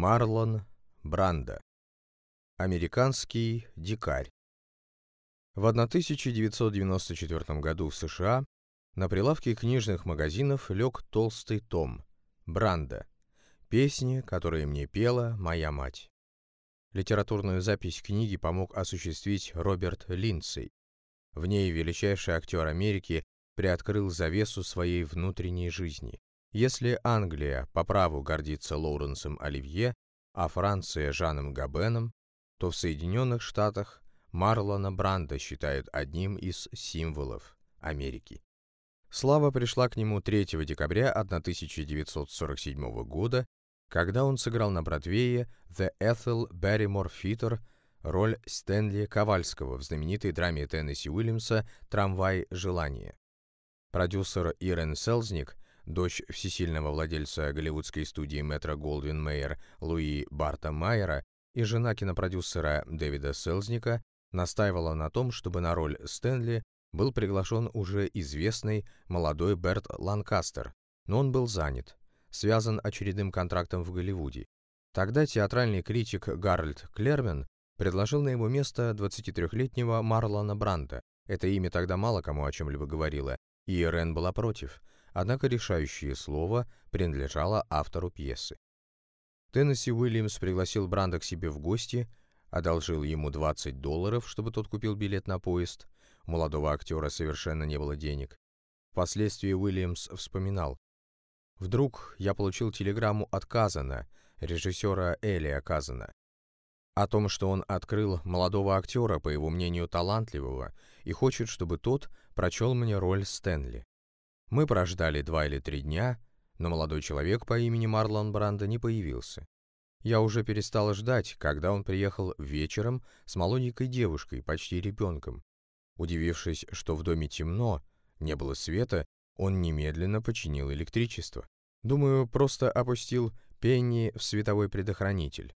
Марлон Брандо. Американский дикарь. В 1994 году в США на прилавке книжных магазинов лег толстый том «Бранда» — песни, которые мне пела моя мать. Литературную запись книги помог осуществить Роберт Линдсей. В ней величайший актер Америки приоткрыл завесу своей внутренней жизни. Если Англия по праву гордится Лоуренсом Оливье, а Франция Жаном Габеном, то в Соединенных Штатах Марлона Бранда считают одним из символов Америки. Слава пришла к нему 3 декабря 1947 года, когда он сыграл на Бродвее The Ethel Barrymore Theatre роль Стэнли Ковальского в знаменитой драме Теннесси Уильямса «Трамвай желания». Продюсер Ирен Селзник, дочь всесильного владельца голливудской студии Метро Голдвин Мейер Луи Барта Майера и жена кинопродюсера Дэвида Селзника, настаивала на том, чтобы на роль Стэнли был приглашен уже известный молодой Берт Ланкастер, но он был занят, связан очередным контрактом в Голливуде. Тогда театральный критик Гарольд Клермен предложил на его место 23-летнего Марлона Бранта. Это имя тогда мало кому о чем-либо говорило, и Рен была против, однако решающее слово принадлежало автору пьесы. Теннесси Уильямс пригласил Бранда к себе в гости, одолжил ему 20 долларов, чтобы тот купил билет на поезд. Молодого актера совершенно не было денег. Впоследствии Уильямс вспоминал. «Вдруг я получил телеграмму от Казана, режиссера Элия Казана, о том, что он открыл молодого актера, по его мнению, талантливого, и хочет, чтобы тот прочел мне роль Стэнли. Мы прождали два или три дня, но молодой человек по имени Марлон Брандо не появился. Я уже перестала ждать, когда он приехал вечером с молоденькой девушкой, почти ребенком. Удивившись, что в доме темно, не было света, он немедленно починил электричество. Думаю, просто опустил Пенни в световой предохранитель.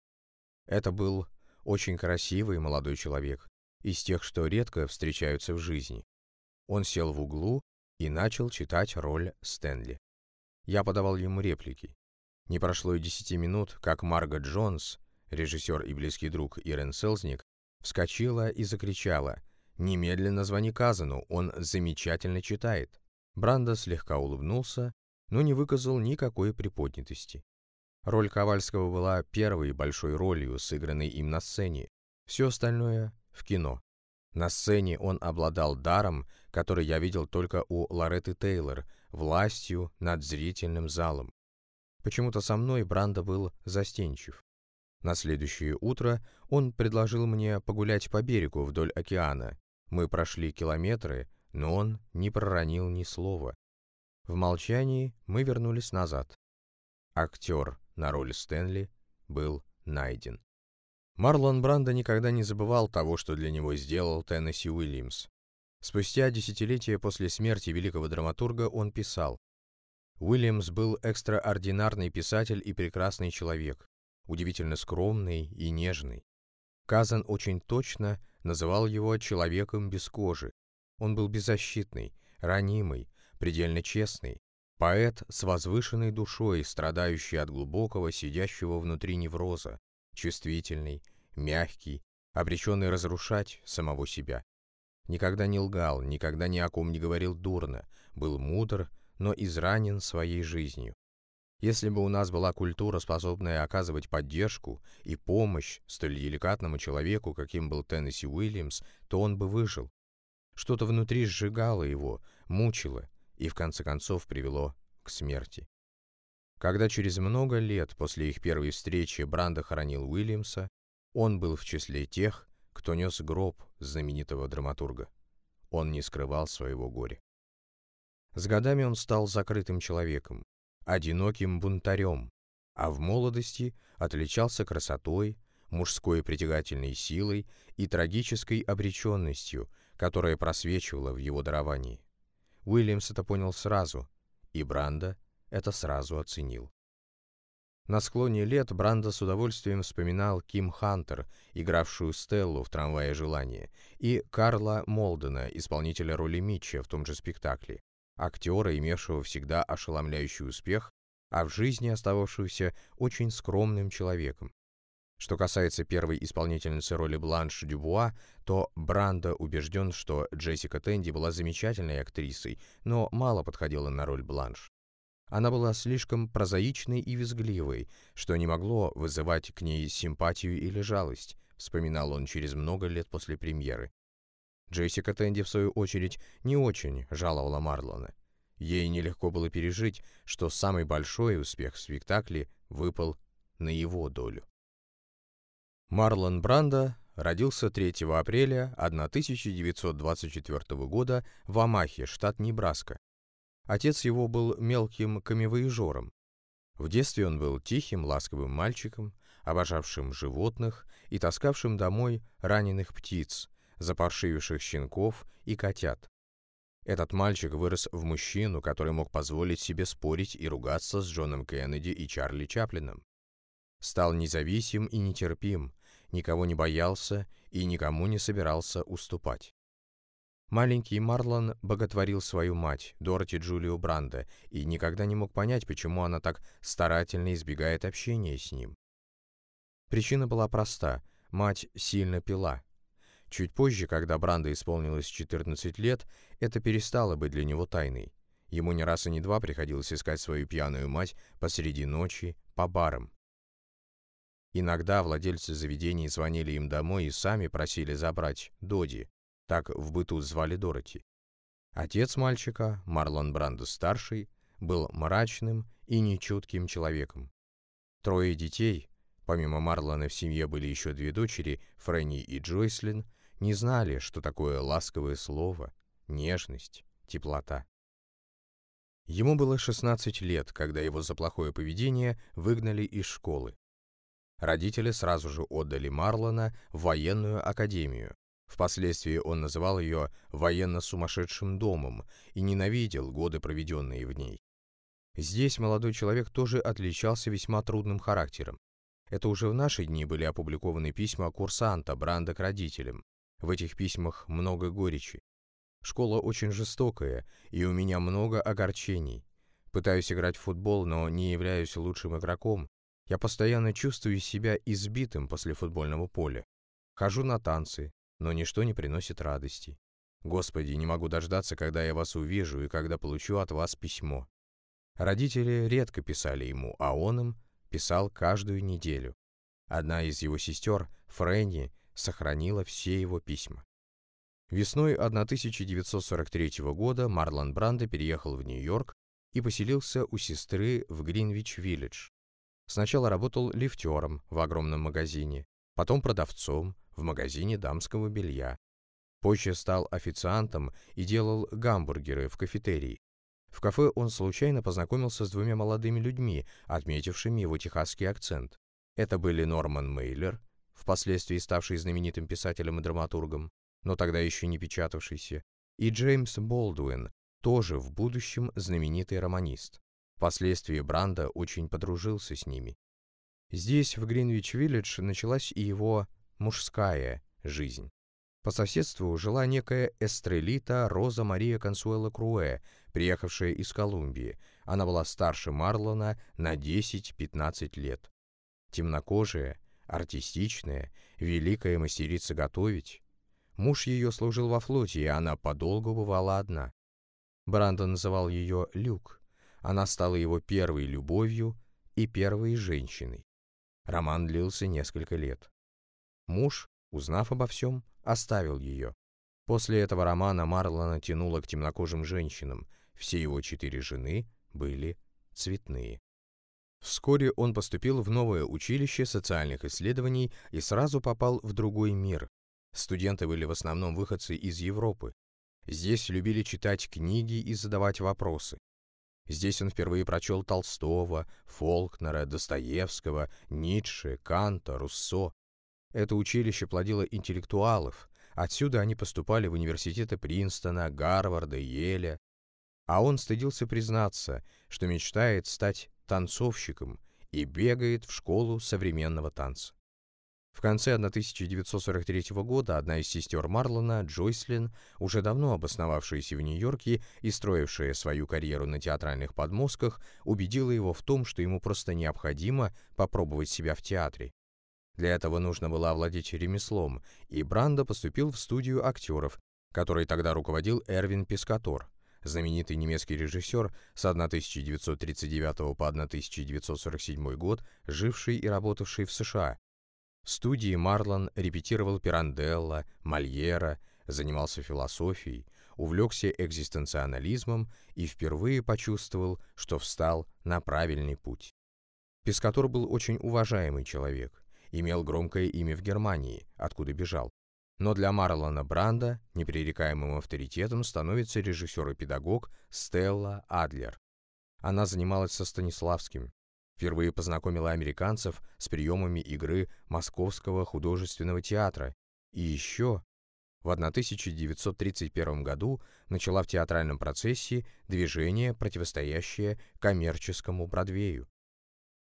Это был очень красивый молодой человек, из тех, что редко встречаются в жизни. Он сел в углу и начал читать роль Стэнли. Я подавал ему реплики. Не прошло и десяти минут, как Марго Джонс, режиссер и близкий друг Ирен Селзник, вскочила и закричала «Немедленно звони Казану, он замечательно читает». Бранда слегка улыбнулся, но не выказал никакой приподнятости. Роль Ковальского была первой большой ролью, сыгранной им на сцене. Все остальное — в кино. На сцене он обладал даром, который я видел только у Лоретты Тейлор, властью над зрительным залом. Почему-то со мной Бранда был застенчив. На следующее утро он предложил мне погулять по берегу вдоль океана. Мы прошли километры, но он не проронил ни слова. В молчании мы вернулись назад. Актер на роль Стэнли был найден. Марлон Брандо никогда не забывал того, что для него сделал Теннесси Уильямс. Спустя десятилетия после смерти великого драматурга он писал Уильямс был экстраординарный писатель и прекрасный человек, удивительно скромный и нежный. Казан очень точно называл его человеком без кожи. Он был беззащитный, ранимый, предельно честный, поэт с возвышенной душой, страдающий от глубокого, сидящего внутри невроза, чувствительный, мягкий, обреченный разрушать самого себя. Никогда не лгал, никогда ни о ком не говорил дурно, был мудр, но изранен своей жизнью. Если бы у нас была культура, способная оказывать поддержку и помощь столь деликатному человеку, каким был Теннесси Уильямс, то он бы выжил. Что-то внутри сжигало его, мучило и в конце концов привело к смерти. Когда через много лет после их первой встречи Бранда хоронил Уильямса, он был в числе тех, кто нес гроб знаменитого драматурга. Он не скрывал своего горя. С годами он стал закрытым человеком, одиноким бунтарем, а в молодости отличался красотой, мужской притягательной силой и трагической обреченностью, которая просвечивала в его даровании. Уильямс это понял сразу, и Бранда это сразу оценил. На склоне лет Бранда с удовольствием вспоминал Ким Хантер, игравшую Стеллу в «Трамвае желания», и Карла Молдена, исполнителя роли Митча в том же спектакле актера, имевшего всегда ошеломляющий успех а в жизни остававшегося очень скромным человеком. Что касается первой исполнительницы роли Бланш Дюбуа, то Бранда убежден, что Джессика Тенди была замечательной актрисой, но мало подходила на роль Бланш. Она была слишком прозаичной и визгливой, что не могло вызывать к ней симпатию или жалость, вспоминал он через много лет после премьеры. Джессика Тенди, в свою очередь, не очень жаловала Марлона. Ей нелегко было пережить, что самый большой успех в спектакле выпал на его долю. Марлон Брандо родился 3 апреля 1924 года в Амахе, штат Небраска. Отец его был мелким камевоежором. В детстве он был тихим, ласковым мальчиком, обожавшим животных и таскавшим домой раненых птиц, запаршививших щенков и котят. Этот мальчик вырос в мужчину, который мог позволить себе спорить и ругаться с Джоном Кеннеди и Чарли Чаплином. Стал независим и нетерпим, никого не боялся и никому не собирался уступать. Маленький Марлон боготворил свою мать, Дороти Джулию Бранда, и никогда не мог понять, почему она так старательно избегает общения с ним. Причина была проста – мать сильно пила. Чуть позже, когда Бранда исполнилось 14 лет, это перестало быть для него тайной. Ему не раз и не два приходилось искать свою пьяную мать посреди ночи по барам. Иногда владельцы заведений звонили им домой и сами просили забрать Доди, так в быту звали Дороти. Отец мальчика, Марлон Брандо-старший, был мрачным и нечутким человеком. Трое детей, помимо Марлона в семье были еще две дочери, Фрэнни и Джойслин, не знали, что такое ласковое слово, нежность, теплота. Ему было 16 лет, когда его за плохое поведение выгнали из школы. Родители сразу же отдали Марлона в военную академию. Впоследствии он называл ее «военно-сумасшедшим домом» и ненавидел годы, проведенные в ней. Здесь молодой человек тоже отличался весьма трудным характером. Это уже в наши дни были опубликованы письма курсанта Бранда к родителям. В этих письмах много горечи. Школа очень жестокая, и у меня много огорчений. Пытаюсь играть в футбол, но не являюсь лучшим игроком, я постоянно чувствую себя избитым после футбольного поля. Хожу на танцы, но ничто не приносит радости. Господи, не могу дождаться, когда я вас увижу и когда получу от вас письмо. Родители редко писали ему, а он им писал каждую неделю. Одна из его сестер, Фрэнни, сохранила все его письма. Весной 1943 года Марлон Брандо переехал в Нью-Йорк и поселился у сестры в Гринвич-Виллидж. Сначала работал лифтером в огромном магазине, потом продавцом в магазине дамского белья. Позже стал официантом и делал гамбургеры в кафетерии. В кафе он случайно познакомился с двумя молодыми людьми, отметившими его техасский акцент. Это были Норман Мейлер, впоследствии ставший знаменитым писателем и драматургом, но тогда еще не печатавшийся, и Джеймс Болдуин, тоже в будущем знаменитый романист. Впоследствии Бранда очень подружился с ними. Здесь, в Гринвич-Виллидж, началась и его мужская жизнь. По соседству жила некая эстрелита Роза Мария Консуэла Круэ, приехавшая из Колумбии. Она была старше Марлона на 10-15 лет. Темнокожая, артистичная, великая мастерица готовить. Муж ее служил во флоте, и она подолгу бывала одна. Брандон называл ее Люк. Она стала его первой любовью и первой женщиной. Роман длился несколько лет. Муж, узнав обо всем, оставил ее. После этого романа Марлона тянуло к темнокожим женщинам. Все его четыре жены были цветные. Вскоре он поступил в новое училище социальных исследований и сразу попал в другой мир. Студенты были в основном выходцы из Европы. Здесь любили читать книги и задавать вопросы. Здесь он впервые прочел Толстого, Фолкнера, Достоевского, Ницше, Канта, Руссо. Это училище плодило интеллектуалов. Отсюда они поступали в университеты Принстона, Гарварда, Йеля. А он стыдился признаться, что мечтает стать танцовщиком и бегает в школу современного танца. В конце 1943 года одна из сестер Марлона, Джойслин, уже давно обосновавшаяся в Нью-Йорке и строившая свою карьеру на театральных подмостках, убедила его в том, что ему просто необходимо попробовать себя в театре. Для этого нужно было овладеть ремеслом, и Брандо поступил в студию актеров, которой тогда руководил Эрвин Пескатор, знаменитый немецкий режиссер с 1939 по 1947 год, живший и работавший в США. В студии Марлон репетировал Пиранделла, Мольера, занимался философией, увлекся экзистенциализмом и впервые почувствовал, что встал на правильный путь. Пескатор был очень уважаемый человек, имел громкое имя в Германии, откуда бежал. Но для Марлона Бранда непререкаемым авторитетом становится режиссер и педагог Стелла Адлер. Она занималась со Станиславским, впервые познакомила американцев с приемами игры Московского художественного театра и еще в 1931 году начала в театральном процессе движение, противостоящее коммерческому Бродвею.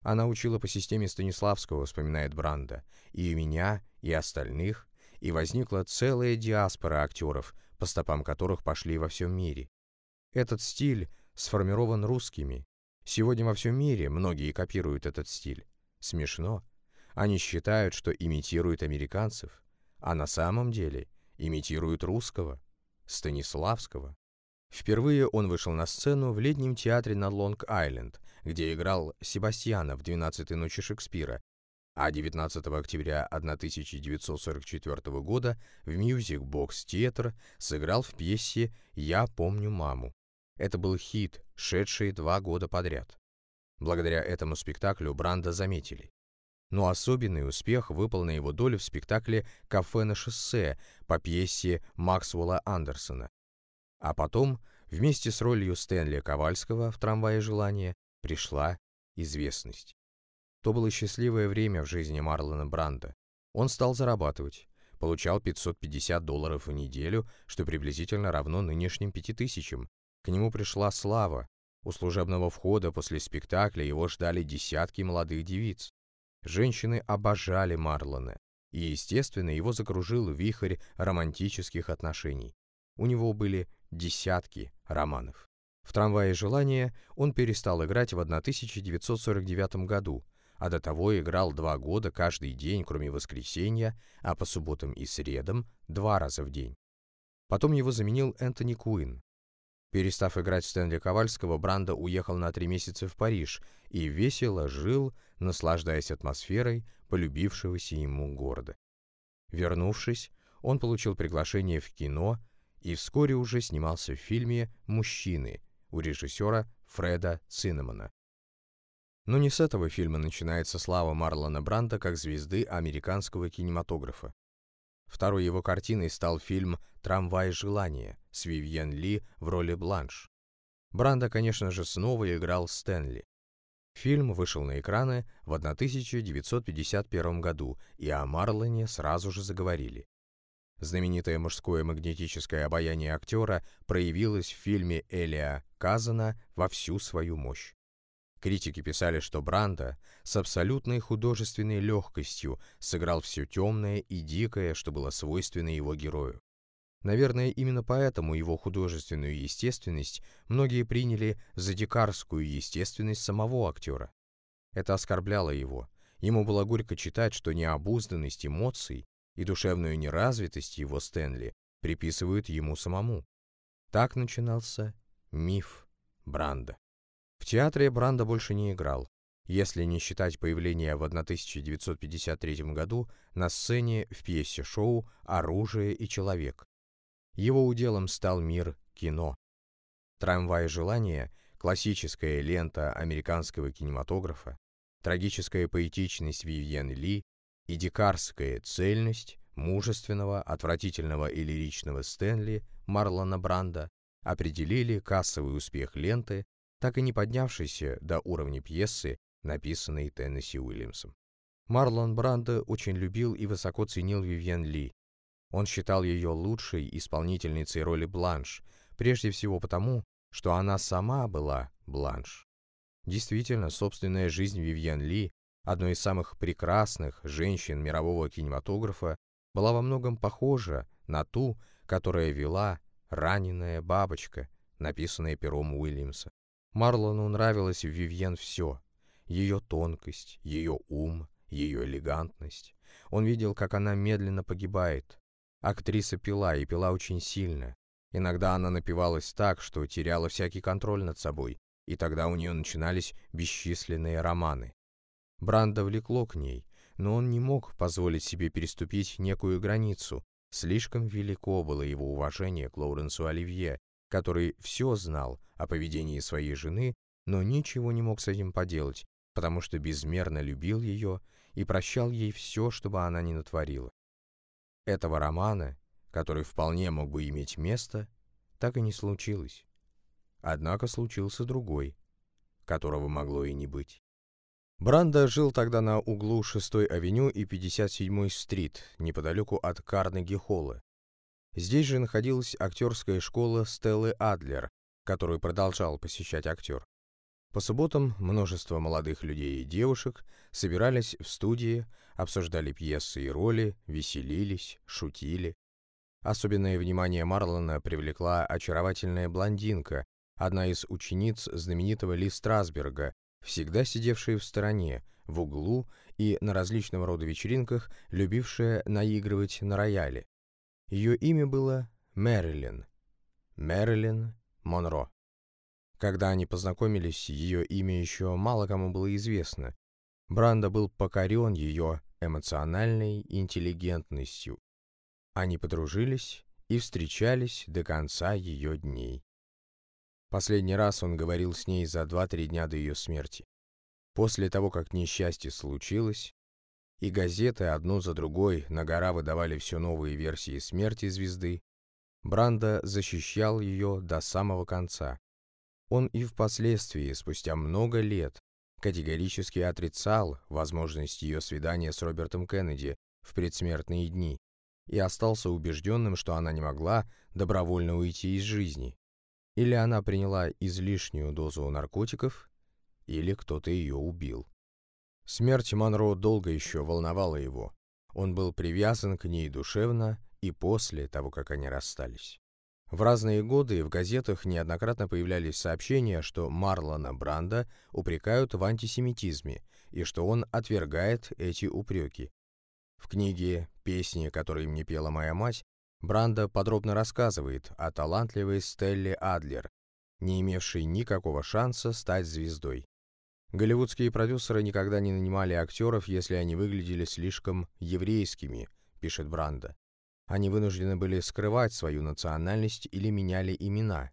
Она учила по системе Станиславского, вспоминает Бранда, и меня, и остальных, и возникла целая диаспора актеров, по стопам которых пошли во всем мире. Этот стиль сформирован русскими. Сегодня во всем мире многие копируют этот стиль. Смешно. Они считают, что имитируют американцев, а на самом деле имитируют русского, Станиславского. Впервые он вышел на сцену в летнем театре на Лонг-Айленд, где играл Себастьяна в «Двенадцатой ночи Шекспира», а 19 октября 1944 года в Music Box Theatre сыграл в пьесе «Я помню маму». Это был хит, шедший два года подряд. Благодаря этому спектаклю Бранда заметили. Но особенный успех выпал на его долю в спектакле «Кафе на шоссе» по пьесе Максвелла Андерсона. А потом, вместе с ролью Стэнли Ковальского в «Трамвае желания», пришла известность. То было счастливое время в жизни Марлона Бранда. Он стал зарабатывать, получал 550 долларов в неделю, что приблизительно равно нынешним 5000. К нему пришла слава. У служебного входа после спектакля его ждали десятки молодых девиц. Женщины обожали Марлона, и, естественно, его закружил вихрь романтических отношений. У него были десятки романов. В «Трамвае желания» он перестал играть в 1949 году, а до того играл два года каждый день, кроме воскресенья, а по субботам и средам два раза в день. Потом его заменил Энтони Куин. Перестав играть Стэнли Ковальского, Бранда уехал на три месяца в Париж и весело жил, наслаждаясь атмосферой полюбившегося ему города. Вернувшись, он получил приглашение в кино и вскоре уже снимался в фильме «Мужчины» у режиссера Фреда Циннамона. Но не с этого фильма начинается слава Марлона Бранда как звезды американского кинематографа. Второй его картиной стал фильм «Трамвай желания» с Вивьен Ли в роли Бланш. Бранда, конечно же, снова играл Стэнли. Фильм вышел на экраны в 1951 году, и о Марлоне сразу же заговорили. Знаменитое мужское магнетическое обаяние актера проявилось в фильме Элия Казана во всю свою мощь. Критики писали, что Бранда с абсолютной художественной легкостью сыграл все темное и дикое, что было свойственно его герою. Наверное, именно поэтому его художественную естественность многие приняли за дикарскую естественность самого актера. Это оскорбляло его. Ему было горько читать, что необузданность эмоций и душевную неразвитость его Стэнли приписывают ему самому. Так начинался миф Бранда. В театре Бранда больше не играл, если не считать появления в 1953 году на сцене в пьесе-шоу «Оружие и человек». Его уделом стал мир кино. «Трамвай желания» — классическая лента американского кинематографа, трагическая поэтичность Вивьен Ли и дикарская цельность мужественного, отвратительного и лиричного Стэнли Марлона Бранда определили кассовый успех ленты так и не поднявшийся до уровня пьесы, написанной Теннесси Уильямсом. Марлон Брандо очень любил и высоко ценил Вивьен Ли. Он считал ее лучшей исполнительницей роли Бланш, прежде всего потому, что она сама была Бланш. Действительно, собственная жизнь Вивьен Ли, одной из самых прекрасных женщин мирового кинематографа, была во многом похожа на ту, которая вела «Раненая бабочка», написанная пером Уильямса. Марлону нравилось в Вивьен все — ее тонкость, ее ум, ее элегантность. Он видел, как она медленно погибает. Актриса пила, и пила очень сильно. Иногда она напивалась так, что теряла всякий контроль над собой, и тогда у нее начинались бесчисленные романы. Бранда влекло к ней, но он не мог позволить себе переступить некую границу. Слишком велико было его уважение к Лоуренсу Оливье, который все знал о поведении своей жены, но ничего не мог с этим поделать, потому что безмерно любил ее и прощал ей все, чтобы она не натворила. Этого романа, который вполне мог бы иметь место, так и не случилось. Однако случился другой, которого могло и не быть. Бранда жил тогда на углу 6-й авеню и 57-й стрит, неподалеку от Карнеги-холла. Здесь же находилась актерская школа Стеллы Адлер, которую продолжал посещать актер. По субботам множество молодых людей и девушек собирались в студии, обсуждали пьесы и роли, веселились, шутили. Особенное внимание Марлона привлекла очаровательная блондинка, одна из учениц знаменитого Ли Страсберга, всегда сидевшая в стороне, в углу и на различного рода вечеринках, любившая наигрывать на рояле. Ее имя было Мэрилин. Мэрилин Монро. Когда они познакомились, ее имя еще мало кому было известно. Бранда был покорен ее эмоциональной интеллигентностью. Они подружились и встречались до конца ее дней. Последний раз он говорил с ней за два-три дня до ее смерти. После того, как несчастье случилось, и газеты одну за другой на гора выдавали все новые версии смерти звезды, Бранда защищал ее до самого конца. Он и впоследствии, спустя много лет, категорически отрицал возможность ее свидания с Робертом Кеннеди в предсмертные дни и остался убежденным, что она не могла добровольно уйти из жизни. Или она приняла излишнюю дозу наркотиков, или кто-то ее убил. Смерть Монро долго еще волновала его. Он был привязан к ней душевно и после того, как они расстались. В разные годы в газетах неоднократно появлялись сообщения, что Марлона Бранда упрекают в антисемитизме и что он отвергает эти упреки. В книге «Песни, которые мне пела моя мать» Бранда подробно рассказывает о талантливой Стелле Адлер, не имевшей никакого шанса стать звездой. Голливудские продюсеры никогда не нанимали актеров, если они выглядели слишком еврейскими, пишет Бранда. Они вынуждены были скрывать свою национальность или меняли имена.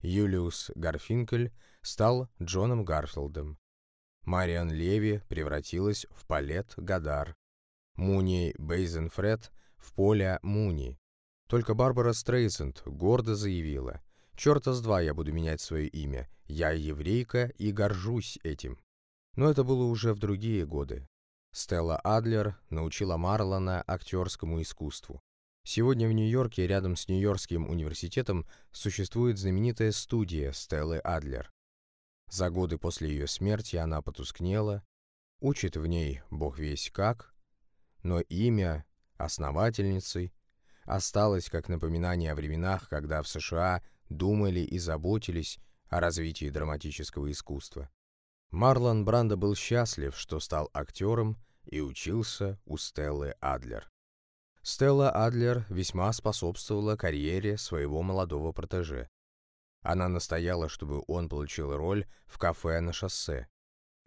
Юлиус Гарфинкель стал Джоном Гарфилдом. Мариан Леви превратилась в Палет Гадар. Муни Бейзенфред в Поля Муни. Только Барбара Стрейсенд гордо заявила, «Черта с два я буду менять свое имя. Я еврейка и горжусь этим». Но это было уже в другие годы. Стелла Адлер научила Марлона актерскому искусству. Сегодня в Нью-Йорке рядом с Нью-Йоркским университетом существует знаменитая студия Стеллы Адлер. За годы после ее смерти она потускнела, учит в ней бог весь как, но имя основательницы осталось как напоминание о временах, когда в США думали и заботились о развитии драматического искусства. Марлон Брандо был счастлив, что стал актером и учился у Стеллы Адлер. Стелла Адлер весьма способствовала карьере своего молодого протеже. Она настояла, чтобы он получил роль в кафе на шоссе.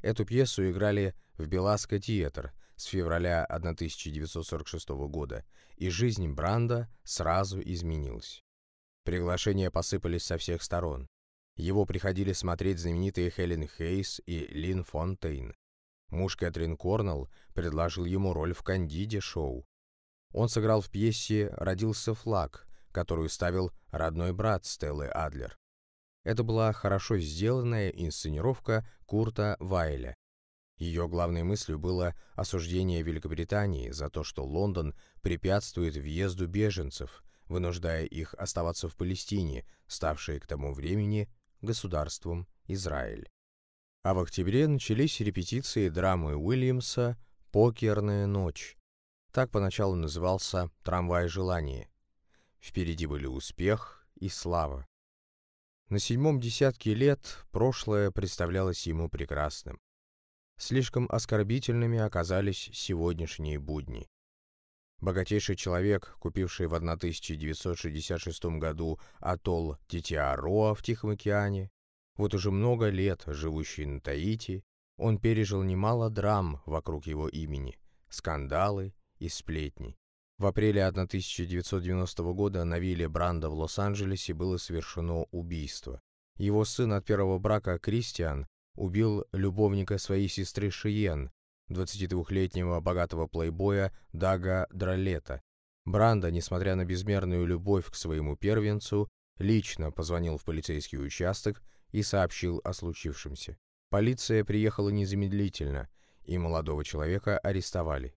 Эту пьесу играли в Беласко театр с февраля 1946 года, и жизнь Бранда сразу изменилась. Приглашения посыпались со всех сторон. Его приходили смотреть знаменитые Хелен Хейс и Лин Фонтейн. Муж Кэтрин Корнелл предложил ему роль в «Кандиде» шоу. Он сыграл в пьесе «Родился флаг», которую ставил родной брат Стеллы Адлер. Это была хорошо сделанная инсценировка Курта Вайля, ее главной мыслью было осуждение Великобритании за то, что Лондон препятствует въезду беженцев, вынуждая их оставаться в Палестине, ставшей к тому времени государством Израиль. А в октябре начались репетиции драмы Уильямса «Покерная ночь». Так поначалу назывался «Трамвай желания». Впереди были успех и слава. На седьмом десятке лет прошлое представлялось ему прекрасным. Слишком оскорбительными оказались сегодняшние будни. Богатейший человек, купивший в 1966 году атолл Титиароа в Тихом океане, вот уже много лет живущий на Таити, он пережил немало драм вокруг его имени, скандалы и сплетни. В апреле 1990 года на вилле Бранда в Лос-Анджелесе было совершено убийство. Его сын от первого брака Кристиан убил любовника своей сестры Шиен, 22-летнего богатого плейбоя Дага Дролета. Бранда, несмотря на безмерную любовь к своему первенцу, лично позвонил в полицейский участок и сообщил о случившемся. Полиция приехала незамедлительно, и молодого человека арестовали.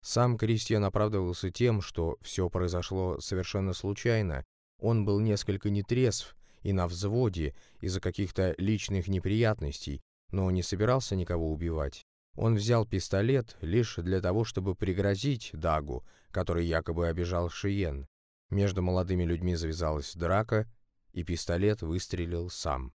Сам Кристиан оправдывался тем, что все произошло совершенно случайно, он был несколько нетрезв и на взводе из-за каких-то личных неприятностей, но не собирался никого убивать. Он взял пистолет лишь для того, чтобы пригрозить Дагу, который якобы обижал Шиен. Между молодыми людьми завязалась драка, и пистолет выстрелил сам.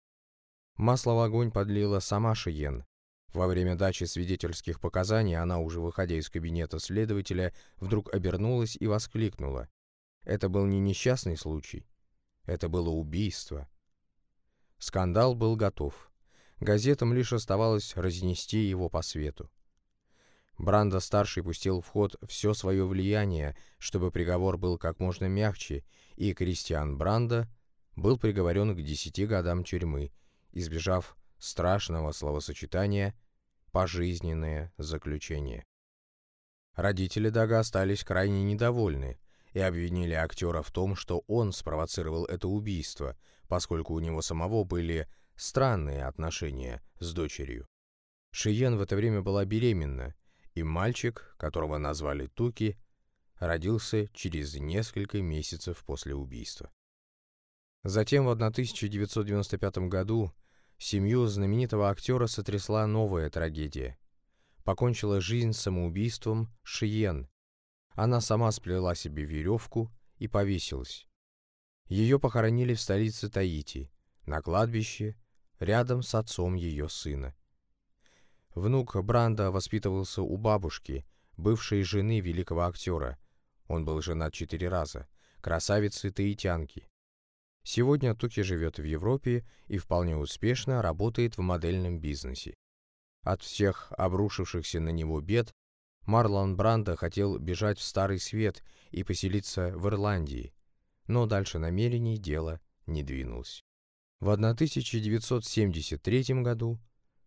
Масло в огонь подлила сама Шиен. Во время дачи свидетельских показаний она, уже выходя из кабинета следователя, вдруг обернулась и воскликнула. Это был не несчастный случай. Это было убийство. Скандал был готов. Газетам лишь оставалось разнести его по свету. Бранда-старший пустил в ход все свое влияние, чтобы приговор был как можно мягче, и Кристиан Бранда был приговорен к десяти годам тюрьмы, избежав страшного словосочетания «пожизненное заключение». Родители Дага остались крайне недовольны и обвинили актера в том, что он спровоцировал это убийство, поскольку у него самого были странные отношения с дочерью. Шиен в это время была беременна, и мальчик, которого назвали Туки, родился через несколько месяцев после убийства. Затем в 1995 году семью знаменитого актера сотрясла новая трагедия. Покончила жизнь самоубийством Шиен. Она сама сплела себе веревку и повесилась. Ее похоронили в столице Таити, на кладбище, рядом с отцом ее сына. Внук Бранда воспитывался у бабушки, бывшей жены великого актера. Он был женат четыре раза, красавицы таитянки. Сегодня Туки живет в Европе и вполне успешно работает в модельном бизнесе. От всех обрушившихся на него бед Марлон Брандо хотел бежать в Старый Свет и поселиться в Ирландии, но дальше намерений дело не двинулось. В 1973 году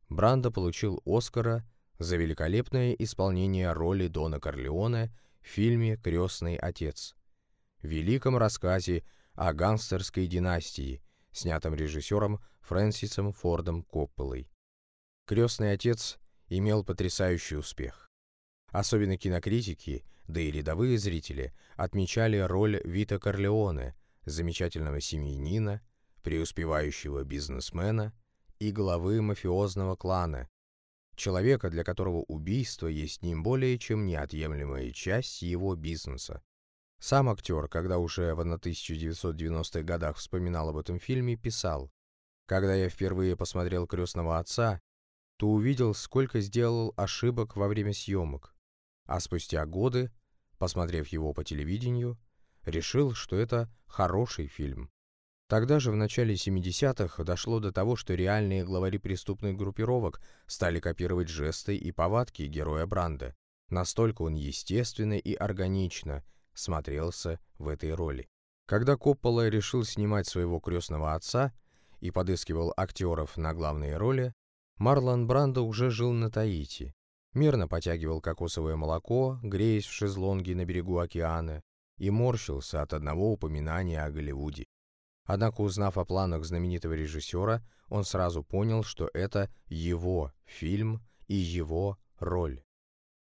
Брандо получил Оскара за великолепное исполнение роли Дона Корлеоне в фильме «Крестный отец», великом рассказе о гангстерской династии, снятом режиссером Фрэнсисом Фордом Копполой. «Крестный отец» имел потрясающий успех. Особенно кинокритики, да и рядовые зрители отмечали роль Вита Корлеоне, замечательного семьянина, преуспевающего бизнесмена и главы мафиозного клана, человека, для которого убийство есть не более чем неотъемлемая часть его бизнеса. Сам актер, когда уже в 1990-х годах вспоминал об этом фильме, писал, «Когда я впервые посмотрел «Крестного отца», то увидел, сколько сделал ошибок во время съемок, а спустя годы, посмотрев его по телевидению, решил, что это хороший фильм. Тогда же, в начале 70-х, дошло до того, что реальные главари преступных группировок стали копировать жесты и повадки героя Бранда. Настолько он естественно и органично смотрелся в этой роли. Когда Коппола решил снимать своего крестного отца и подыскивал актеров на главные роли, Марлон Брандо уже жил на Таити, мирно потягивал кокосовое молоко, греясь в шезлонге на берегу океана, и морщился от одного упоминания о Голливуде. Однако, узнав о планах знаменитого режиссера, он сразу понял, что это его фильм и его роль.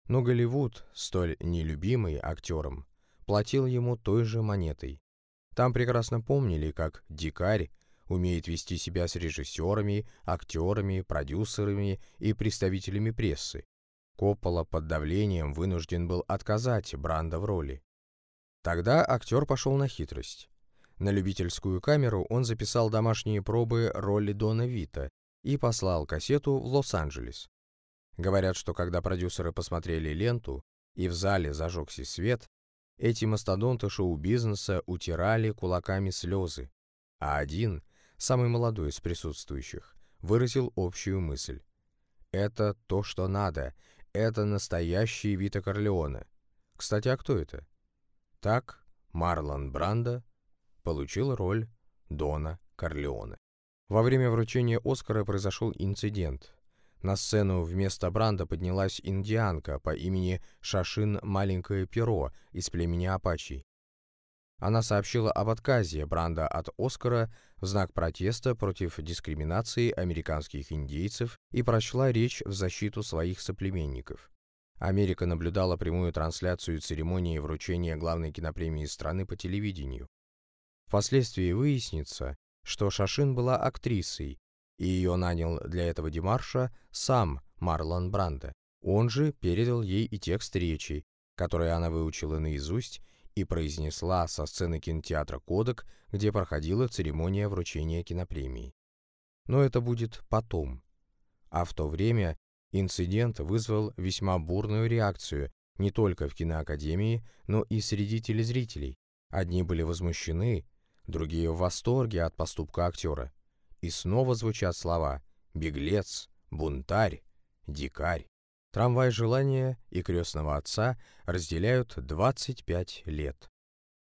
Но Голливуд, столь нелюбимый актером, платил ему той же монетой. Там прекрасно помнили, как дикарь умеет вести себя с режиссерами, актерами, продюсерами и представителями прессы. Коппола под давлением вынужден был отказать Бранда в роли. Тогда актер пошел на хитрость. На любительскую камеру он записал домашние пробы роли Дона Вита и послал кассету в Лос-Анджелес. Говорят, что когда продюсеры посмотрели ленту и в зале зажегся свет, эти мастодонты шоу-бизнеса утирали кулаками слезы, а один, самый молодой из присутствующих, выразил общую мысль. «Это то, что надо, это настоящий Вита Корлеоне. Кстати, а кто это?» Так Марлон Брандо получил роль Дона Корлеоне. Во время вручения Оскара произошел инцидент. На сцену вместо Бранда поднялась индианка по имени Шашин Маленькое Перо из племени Апачей. Она сообщила об отказе Бранда от Оскара в знак протеста против дискриминации американских индейцев и прочла речь в защиту своих соплеменников. Америка наблюдала прямую трансляцию церемонии вручения главной кинопремии страны по телевидению. Впоследствии выяснится, что Шашин была актрисой, и ее нанял для этого демарша сам Марлон Брандо. Он же передал ей и текст речи, который она выучила наизусть и произнесла со сцены кинотеатра «Кодек», где проходила церемония вручения кинопремии. Но это будет потом. А в то время инцидент вызвал весьма бурную реакцию не только в киноакадемии, но и среди телезрителей. Одни были возмущены, другие в восторге от поступка актера. И снова звучат слова «беглец», «бунтарь», «дикарь». Трамвай желания и крестного отца разделяют 25 лет.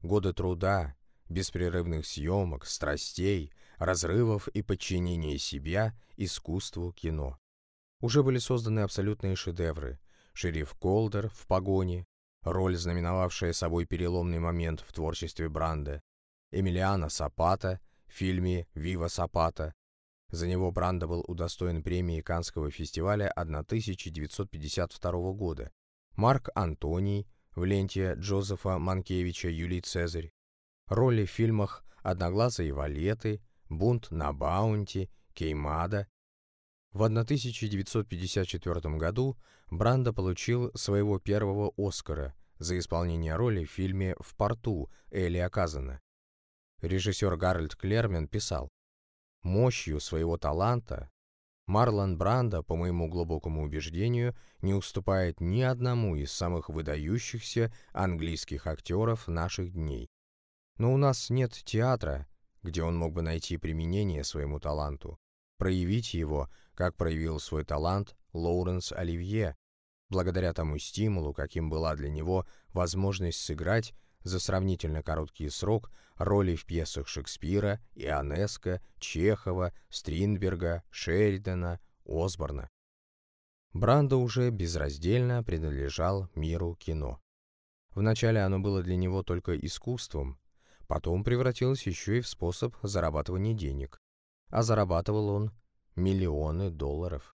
Годы труда, беспрерывных съемок, страстей, разрывов и подчинения себя искусству кино. Уже были созданы абсолютные шедевры. «Шериф Колдер» в «Погоне», роль, знаменовавшая собой переломный момент в творчестве Бранда, Эмилиано Сапата в фильме «Вива Сапата», за него Брандо был удостоен премии Каннского фестиваля 1952 года. Марк Антоний в ленте Джозефа Манкевича «Юлий Цезарь». Роли в фильмах «Одноглазые валеты», «Бунт на Баунти», «Кеймада». В 1954 году Брандо получил своего первого «Оскара» за исполнение роли в фильме «В порту» Элия Казана. Режиссер Гарольд Клермен писал, Мощью своего таланта Марлон Брандо, по моему глубокому убеждению, не уступает ни одному из самых выдающихся английских актеров наших дней. Но у нас нет театра, где он мог бы найти применение своему таланту, проявить его, как проявил свой талант Лоуренс Оливье, благодаря тому стимулу, каким была для него возможность сыграть за сравнительно короткий срок роли в пьесах Шекспира, Ионеско, Чехова, Стринберга, Шеридана, Осборна. Брандо уже безраздельно принадлежал миру кино. Вначале оно было для него только искусством, потом превратилось еще и в способ зарабатывания денег. А зарабатывал он миллионы долларов.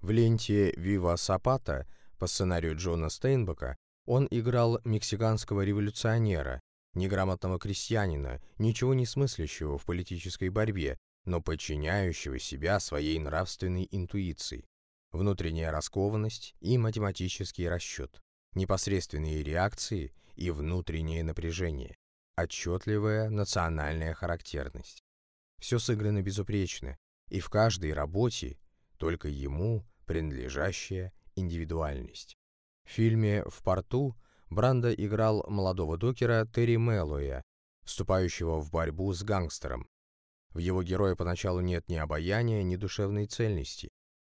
В ленте «Вива Сапата» по сценарию Джона Стейнбека он играл мексиканского революционера, неграмотного крестьянина, ничего не смыслящего в политической борьбе, но подчиняющего себя своей нравственной интуиции. Внутренняя раскованность и математический расчет, непосредственные реакции и внутреннее напряжение, отчетливая национальная характерность. Все сыграно безупречно, и в каждой работе только ему принадлежащая индивидуальность. В фильме «В порту» Брандо играл молодого докера Терри Мэллоя, вступающего в борьбу с гангстером. В его герое поначалу нет ни обаяния, ни душевной цельности,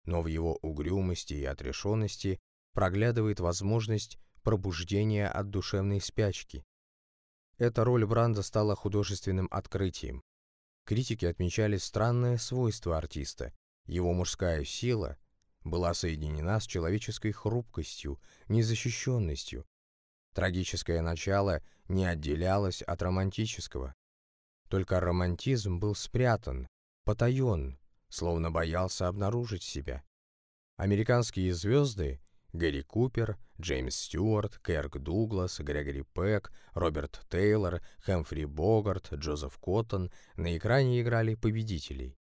но в его угрюмости и отрешенности проглядывает возможность пробуждения от душевной спячки. Эта роль Бранда стала художественным открытием. Критики отмечали странное свойство артиста. Его мужская сила была соединена с человеческой хрупкостью, незащищенностью, Трагическое начало не отделялось от романтического. Только романтизм был спрятан, потаен, словно боялся обнаружить себя. Американские звезды Гэри Купер, Джеймс Стюарт, Керк Дуглас, Грегори Пэк, Роберт Тейлор, Хэмфри Богарт, Джозеф Коттон на экране играли победителей.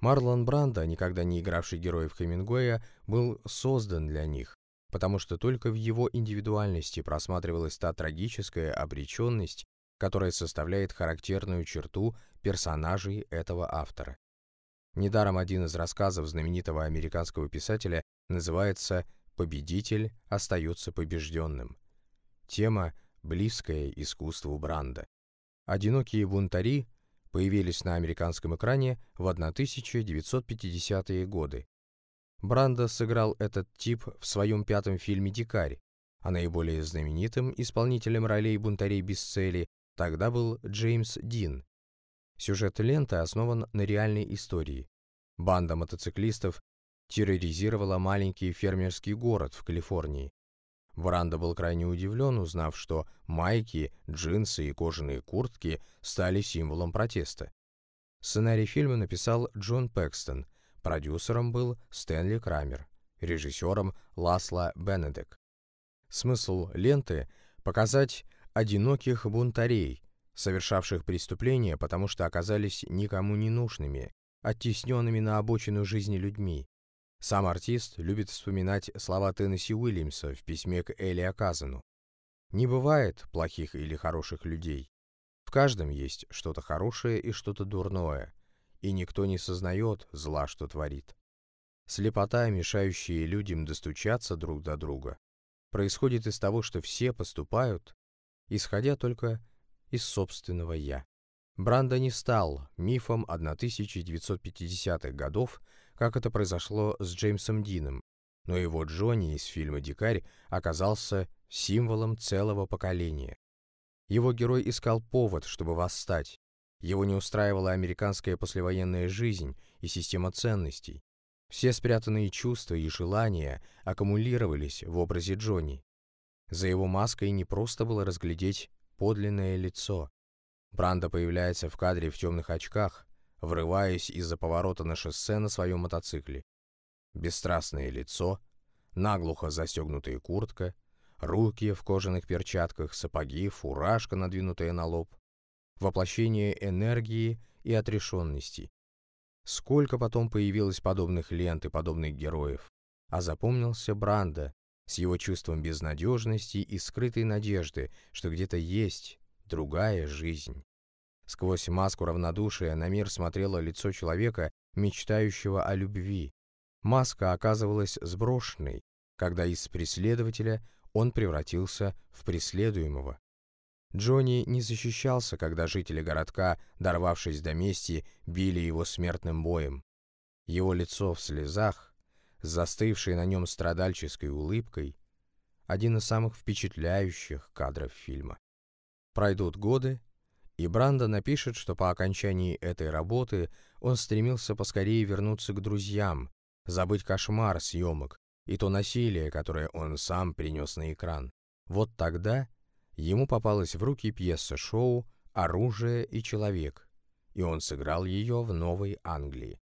Марлон Брандо, никогда не игравший героев Хемингуэя, был создан для них, потому что только в его индивидуальности просматривалась та трагическая обреченность, которая составляет характерную черту персонажей этого автора. Недаром один из рассказов знаменитого американского писателя называется «Победитель остается побежденным». Тема, близкая искусству Бранда. «Одинокие бунтари» появились на американском экране в 1950-е годы. Бранда сыграл этот тип в своем пятом фильме «Дикарь», а наиболее знаменитым исполнителем ролей бунтарей без цели тогда был Джеймс Дин, Сюжет ленты основан на реальной истории. Банда мотоциклистов терроризировала маленький фермерский город в Калифорнии. Варанда был крайне удивлен, узнав, что майки, джинсы и кожаные куртки стали символом протеста. Сценарий фильма написал Джон Пэкстон, продюсером был Стэнли Крамер, режиссером Ласла Бенедек. Смысл ленты – показать одиноких бунтарей, совершавших преступления, потому что оказались никому не нужными, оттесненными на обочину жизни людьми. Сам артист любит вспоминать слова Теннесси Уильямса в письме к Элли Аказану. «Не бывает плохих или хороших людей. В каждом есть что-то хорошее и что-то дурное, и никто не сознает зла, что творит. Слепота, мешающая людям достучаться друг до друга, происходит из того, что все поступают, исходя только из собственного «я». Бранда не стал мифом 1950-х годов, как это произошло с Джеймсом Дином, но его Джонни из фильма «Дикарь» оказался символом целого поколения. Его герой искал повод, чтобы восстать. Его не устраивала американская послевоенная жизнь и система ценностей. Все спрятанные чувства и желания аккумулировались в образе Джонни. За его маской не просто было разглядеть подлинное лицо. Бранда появляется в кадре в темных очках, врываясь из-за поворота на шоссе на своем мотоцикле. Бесстрастное лицо, наглухо застегнутая куртка, руки в кожаных перчатках, сапоги, фуражка, надвинутая на лоб. Воплощение энергии и отрешенности. Сколько потом появилось подобных лент и подобных героев. А запомнился Бранда, с его чувством безнадежности и скрытой надежды, что где-то есть другая жизнь. Сквозь маску равнодушия на мир смотрело лицо человека, мечтающего о любви. Маска оказывалась сброшенной, когда из преследователя он превратился в преследуемого. Джонни не защищался, когда жители городка, дорвавшись до мести, били его смертным боем. Его лицо в слезах, застывший на нем страдальческой улыбкой, один из самых впечатляющих кадров фильма. Пройдут годы, и Бранда напишет, что по окончании этой работы он стремился поскорее вернуться к друзьям, забыть кошмар съемок и то насилие, которое он сам принес на экран. Вот тогда ему попалась в руки пьеса-шоу «Оружие и человек», и он сыграл ее в Новой Англии.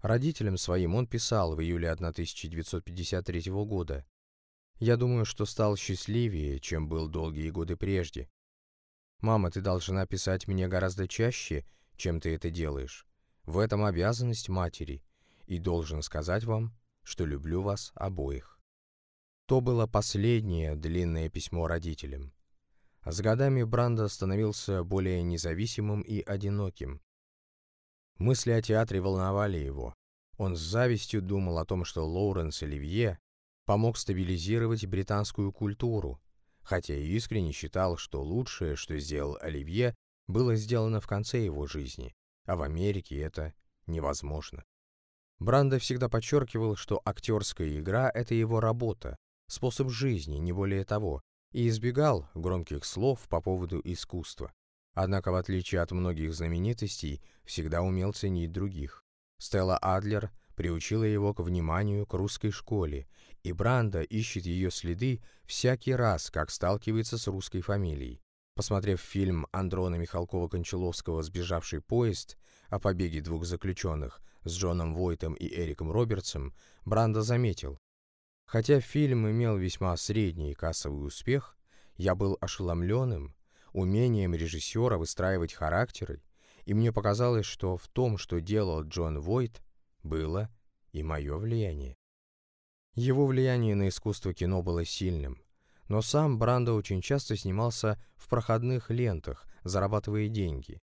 Родителям своим он писал в июле 1953 года. «Я думаю, что стал счастливее, чем был долгие годы прежде. Мама, ты должна писать мне гораздо чаще, чем ты это делаешь. В этом обязанность матери, и должен сказать вам, что люблю вас обоих». То было последнее длинное письмо родителям. С годами Бранда становился более независимым и одиноким. Мысли о театре волновали его. Он с завистью думал о том, что Лоуренс Оливье помог стабилизировать британскую культуру, хотя и искренне считал, что лучшее, что сделал Оливье, было сделано в конце его жизни, а в Америке это невозможно. Бранда всегда подчеркивал, что актерская игра — это его работа, способ жизни, не более того, и избегал громких слов по поводу искусства. Однако, в отличие от многих знаменитостей, всегда умел ценить других. Стелла Адлер приучила его к вниманию к русской школе, и Бранда ищет ее следы всякий раз, как сталкивается с русской фамилией. Посмотрев фильм Андрона Михалкова-Кончаловского «Сбежавший поезд» о побеге двух заключенных с Джоном Войтом и Эриком Робертсом, Бранда заметил, Хотя фильм имел весьма средний кассовый успех, я был ошеломленным умением режиссера выстраивать характеры, и мне показалось, что в том, что делал Джон Войт, было и мое влияние. Его влияние на искусство кино было сильным, но сам Брандо очень часто снимался в проходных лентах, зарабатывая деньги.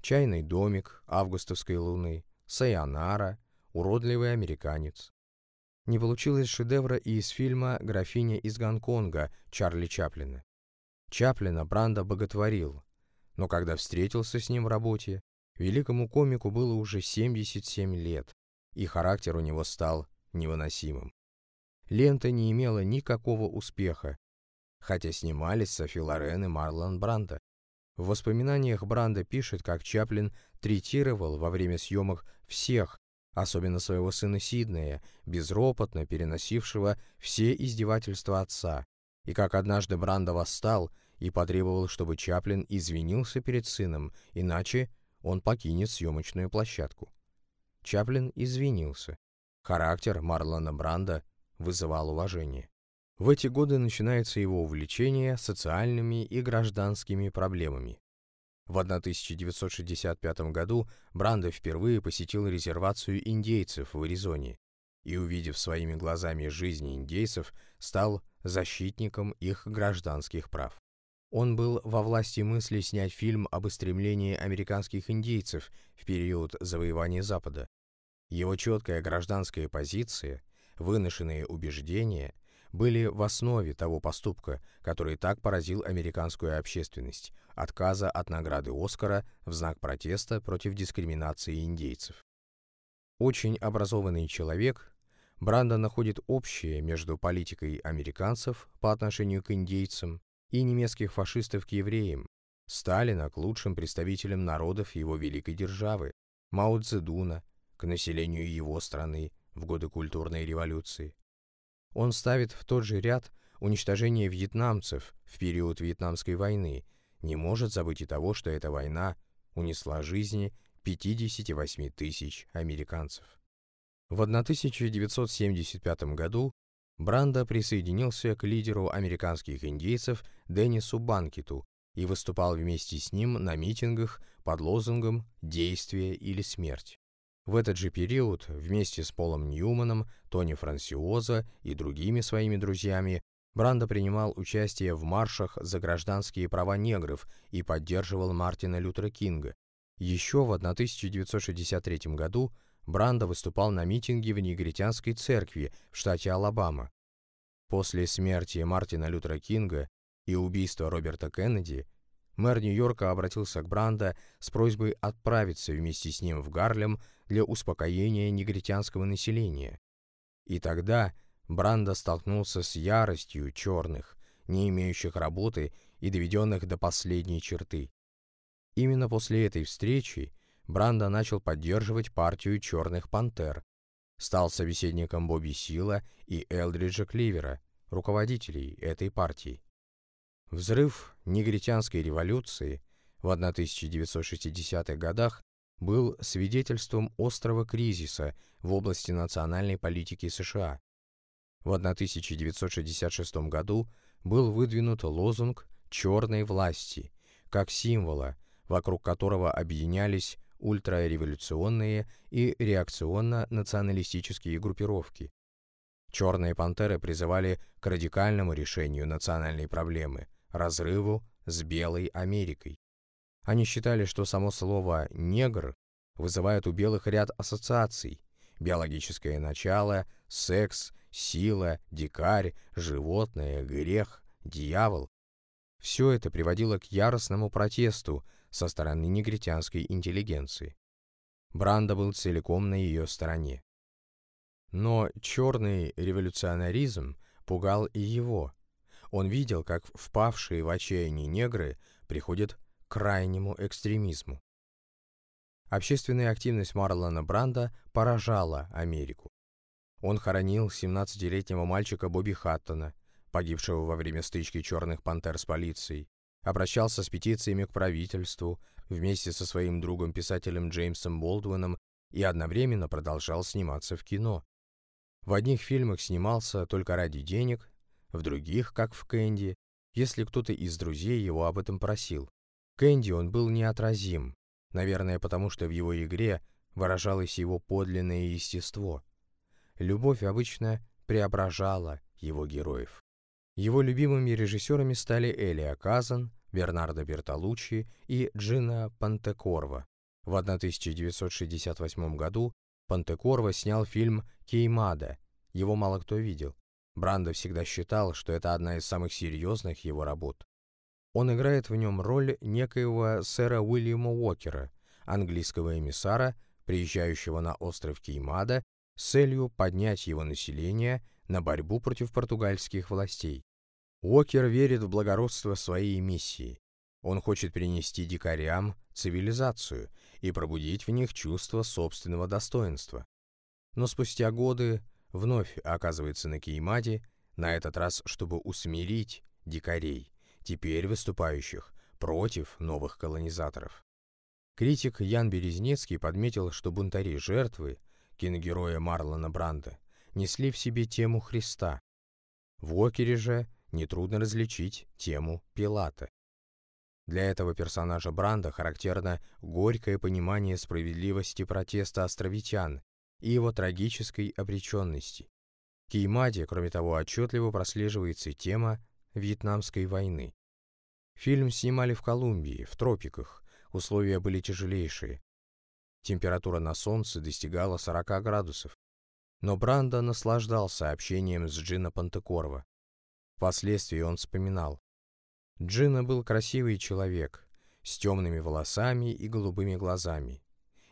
«Чайный домик», «Августовской луны», «Сайонара», «Уродливый американец». Не получилось шедевра и из фильма «Графиня из Гонконга» Чарли Чаплина. Чаплина Бранда боготворил, но когда встретился с ним в работе, великому комику было уже 77 лет, и характер у него стал невыносимым. Лента не имела никакого успеха, хотя снимались Софи Лорен и Марлон Брандо. В воспоминаниях Бранда пишет, как Чаплин третировал во время съемок всех, особенно своего сына Сиднея, безропотно переносившего все издевательства отца, и как однажды Бранда восстал и потребовал, чтобы Чаплин извинился перед сыном, иначе он покинет съемочную площадку. Чаплин извинился. Характер Марлона Бранда вызывал уважение. В эти годы начинается его увлечение социальными и гражданскими проблемами. В 1965 году Брандо впервые посетил резервацию индейцев в Аризоне и, увидев своими глазами жизни индейцев, стал защитником их гражданских прав. Он был во власти мысли снять фильм об истреблении американских индейцев в период завоевания Запада. Его четкая гражданская позиция, выношенные убеждения – были в основе того поступка, который так поразил американскую общественность – отказа от награды Оскара в знак протеста против дискриминации индейцев. Очень образованный человек, Брандо находит общее между политикой американцев по отношению к индейцам и немецких фашистов к евреям, Сталина к лучшим представителям народов его великой державы, Мао Цзэдуна к населению его страны в годы культурной революции, он ставит в тот же ряд уничтожение вьетнамцев в период Вьетнамской войны, не может забыть и того, что эта война унесла жизни 58 тысяч американцев. В 1975 году Бранда присоединился к лидеру американских индейцев Деннису Банкету и выступал вместе с ним на митингах под лозунгом «Действие или смерть». В этот же период вместе с Полом Ньюманом, Тони Франсиоза и другими своими друзьями Брандо принимал участие в маршах за гражданские права негров и поддерживал Мартина Лютера Кинга. Еще в 1963 году Брандо выступал на митинге в негритянской церкви в штате Алабама. После смерти Мартина Лютера Кинга и убийства Роберта Кеннеди мэр Нью-Йорка обратился к Брандо с просьбой отправиться вместе с ним в Гарлем для успокоения негритянского населения. И тогда Брандо столкнулся с яростью черных, не имеющих работы и доведенных до последней черты. Именно после этой встречи Брандо начал поддерживать партию «Черных пантер», стал собеседником Бобби Сила и Элдриджа Кливера, руководителей этой партии. Взрыв негритянской революции в 1960-х годах был свидетельством острого кризиса в области национальной политики США. В 1966 году был выдвинут лозунг «черной власти» как символа, вокруг которого объединялись ультрареволюционные и реакционно-националистические группировки. Черные пантеры призывали к радикальному решению национальной проблемы – разрыву с Белой Америкой. Они считали, что само слово «негр» вызывает у белых ряд ассоциаций. Биологическое начало, секс, сила, дикарь, животное, грех, дьявол. Все это приводило к яростному протесту со стороны негритянской интеллигенции. Бранда был целиком на ее стороне. Но черный революционаризм пугал и его. Он видел, как впавшие в отчаяние негры приходят к крайнему экстремизму. Общественная активность Марлона Бранда поражала Америку. Он хоронил 17-летнего мальчика Бобби Хаттона, погибшего во время стычки «Черных пантер» с полицией, обращался с петициями к правительству вместе со своим другом-писателем Джеймсом Болдуином и одновременно продолжал сниматься в кино. В одних фильмах снимался только ради денег, в других, как в «Кэнди», если кто-то из друзей его об этом просил. Кэнди он был неотразим, наверное, потому что в его игре выражалось его подлинное естество. Любовь обычно преображала его героев. Его любимыми режиссерами стали Элия Казан, Бернардо Бертолуччи и Джина Пантекорва. В 1968 году Пантекорва снял фильм «Кеймада». Его мало кто видел. Брандо всегда считал, что это одна из самых серьезных его работ. Он играет в нем роль некоего сэра Уильяма Уокера, английского эмиссара, приезжающего на остров Кеймада с целью поднять его население на борьбу против португальских властей. Уокер верит в благородство своей миссии. Он хочет принести дикарям цивилизацию и пробудить в них чувство собственного достоинства. Но спустя годы вновь оказывается на Кеймаде, на этот раз, чтобы усмирить дикарей, теперь выступающих против новых колонизаторов. Критик Ян Березнецкий подметил, что бунтари-жертвы, киногероя Марлона Бранда, несли в себе тему Христа. В Окере же нетрудно различить тему Пилата. Для этого персонажа Бранда характерно горькое понимание справедливости протеста островитян и его трагической обреченности. В Кеймаде, кроме того, отчетливо прослеживается тема Вьетнамской войны. Фильм снимали в Колумбии, в тропиках, условия были тяжелейшие. Температура на солнце достигала 40 градусов. Но Бранда наслаждался общением с Джина Пантекорво. Впоследствии он вспоминал. Джина был красивый человек, с темными волосами и голубыми глазами.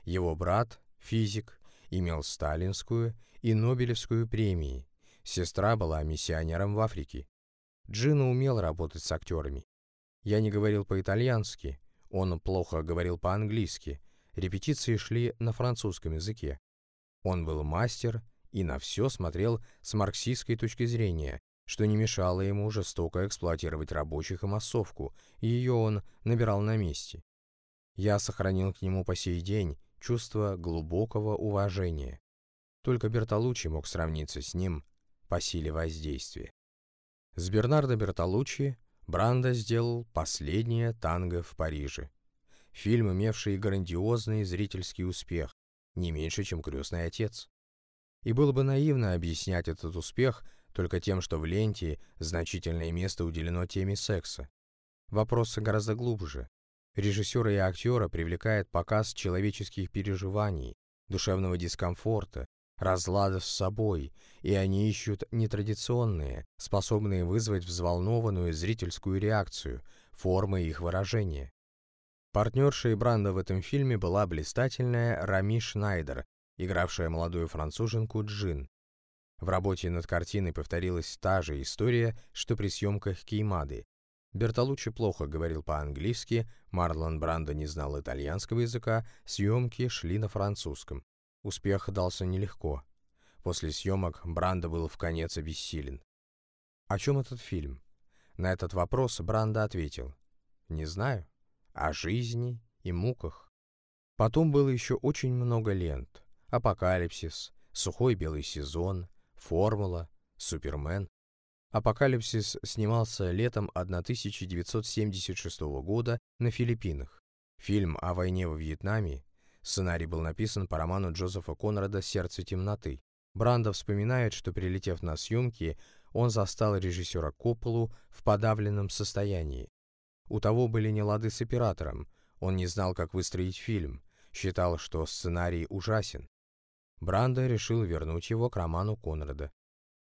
Его брат, физик, имел сталинскую и Нобелевскую премии. Сестра была миссионером в Африке. Джина умел работать с актерами. Я не говорил по-итальянски, он плохо говорил по-английски, репетиции шли на французском языке. Он был мастер и на все смотрел с марксистской точки зрения, что не мешало ему жестоко эксплуатировать рабочих и массовку, ее он набирал на месте. Я сохранил к нему по сей день чувство глубокого уважения. Только Бертолуччи мог сравниться с ним по силе воздействия. С Бернардо Бертолуччи Бранда сделал последнее танго в Париже. Фильм, имевший грандиозный зрительский успех, не меньше, чем «Крестный отец». И было бы наивно объяснять этот успех только тем, что в ленте значительное место уделено теме секса. Вопрос гораздо глубже. Режиссера и актера привлекает показ человеческих переживаний, душевного дискомфорта, разладов с собой, и они ищут нетрадиционные, способные вызвать взволнованную зрительскую реакцию, формы их выражения. Партнершей Бранда в этом фильме была блистательная Рами Шнайдер, игравшая молодую француженку Джин. В работе над картиной повторилась та же история, что при съемках Кеймады. Бертолуччи плохо говорил по-английски, Марлон Брандо не знал итальянского языка, съемки шли на французском. Успех дался нелегко. После съемок Брандо был в конец обессилен. О чем этот фильм? На этот вопрос Брандо ответил. Не знаю. О жизни и муках. Потом было еще очень много лент. Апокалипсис, Сухой белый сезон, Формула, Супермен. Апокалипсис снимался летом 1976 года на Филиппинах. Фильм о войне во Вьетнаме, сценарий был написан по роману Джозефа Конрада «Сердце темноты». Брандо вспоминает, что, прилетев на съемки, он застал режиссера Копполу в подавленном состоянии. У того были нелады с оператором, он не знал, как выстроить фильм, считал, что сценарий ужасен. Брандо решил вернуть его к роману Конрада.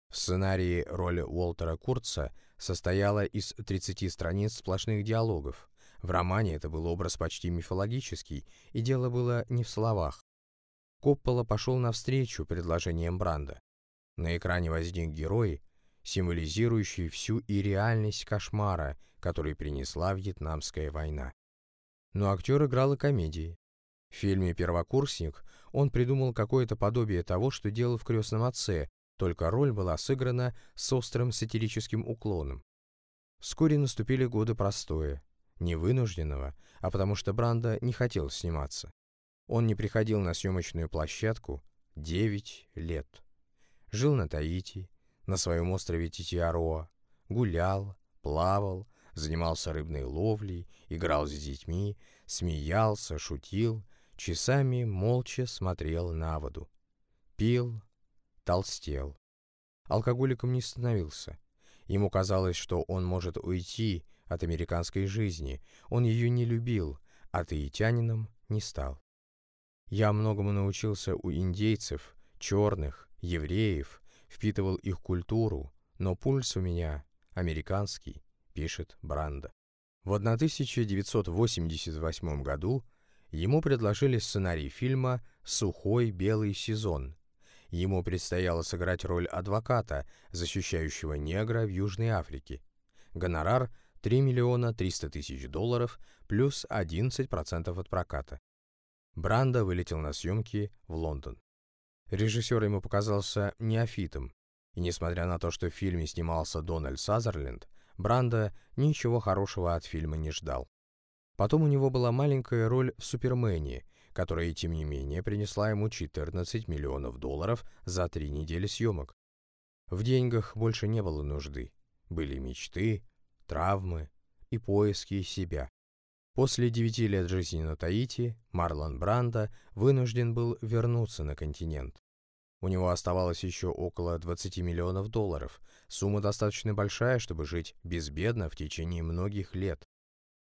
В сценарии роль Уолтера Курца состояла из 30 страниц сплошных диалогов. В романе это был образ почти мифологический, и дело было не в словах. Коппола пошел навстречу предложениям Бранда. На экране возник герой, символизирующий всю и реальность кошмара, который принесла Вьетнамская война. Но актер играл и комедии. В фильме «Первокурсник» он придумал какое-то подобие того, что делал в «Крестном отце», только роль была сыграна с острым сатирическим уклоном. Вскоре наступили годы простоя, не вынужденного, а потому что Бранда не хотел сниматься. Он не приходил на съемочную площадку 9 лет. жил на Таити, на своем острове Титиароа, гулял, плавал, занимался рыбной ловлей, играл с детьми, смеялся, шутил, часами молча смотрел на воду. Пил, толстел. Алкоголиком не становился. Ему казалось, что он может уйти от американской жизни. Он ее не любил, а таитянином не стал. Я многому научился у индейцев, черных, евреев, впитывал их культуру, но пульс у меня американский, пишет Бранда. В 1988 году ему предложили сценарий фильма «Сухой белый сезон». Ему предстояло сыграть роль адвоката, защищающего негра в Южной Африке. Гонорар 3 миллиона 300 тысяч долларов плюс 11% от проката. Бранда вылетел на съемки в Лондон. Режиссер ему показался неофитом, и несмотря на то, что в фильме снимался Дональд Сазерленд, Бранда ничего хорошего от фильма не ждал. Потом у него была маленькая роль в «Супермене», которая, тем не менее, принесла ему 14 миллионов долларов за три недели съемок. В деньгах больше не было нужды. Были мечты, травмы и поиски себя. После девяти лет жизни на Таити Марлон Бранда вынужден был вернуться на континент. У него оставалось еще около 20 миллионов долларов, сумма достаточно большая, чтобы жить безбедно в течение многих лет.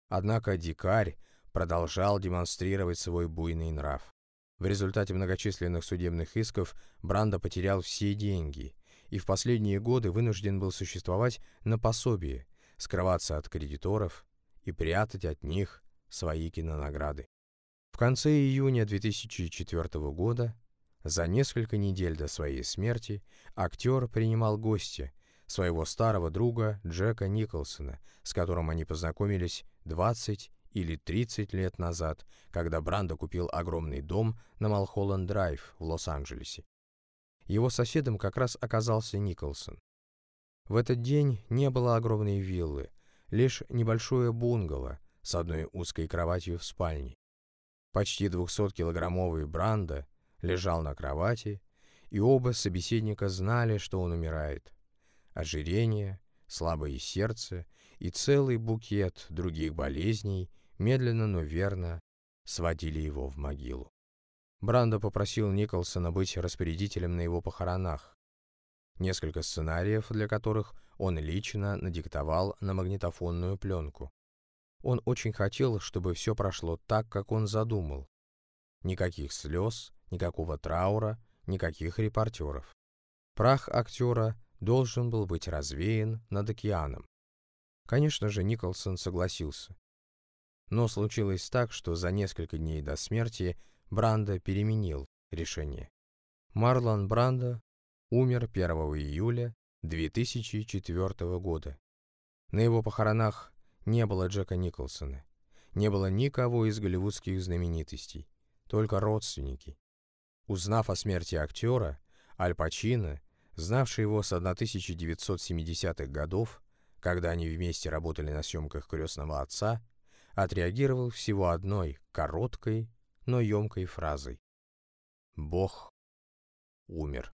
Однако дикарь продолжал демонстрировать свой буйный нрав. В результате многочисленных судебных исков Бранда потерял все деньги и в последние годы вынужден был существовать на пособие, скрываться от кредиторов и прятать от них свои кинонаграды. В конце июня 2004 года, за несколько недель до своей смерти, актер принимал гостя, своего старого друга Джека Николсона, с которым они познакомились 20 или 30 лет назад, когда Брандо купил огромный дом на Малхолланд-драйв в Лос-Анджелесе. Его соседом как раз оказался Николсон. В этот день не было огромной виллы, лишь небольшое бунгало с одной узкой кроватью в спальне. Почти 200-килограммовый Бранда лежал на кровати, и оба собеседника знали, что он умирает. Ожирение, слабое сердце и целый букет других болезней медленно, но верно сводили его в могилу. Брандо попросил Николсона быть распорядителем на его похоронах, несколько сценариев для которых он лично надиктовал на магнитофонную пленку. Он очень хотел, чтобы все прошло так, как он задумал. Никаких слез, никакого траура, никаких репортеров. Прах актера должен был быть развеян над океаном. Конечно же, Николсон согласился. Но случилось так, что за несколько дней до смерти Бранда переменил решение. Марлон Бранда умер 1 июля 2004 года. На его похоронах не было Джека Николсона, не было никого из голливудских знаменитостей, только родственники. Узнав о смерти актера, Аль Пачино, знавший его с 1970-х годов, когда они вместе работали на съемках «Крестного отца», отреагировал всего одной, короткой, но емкой фразой. «Бог умер».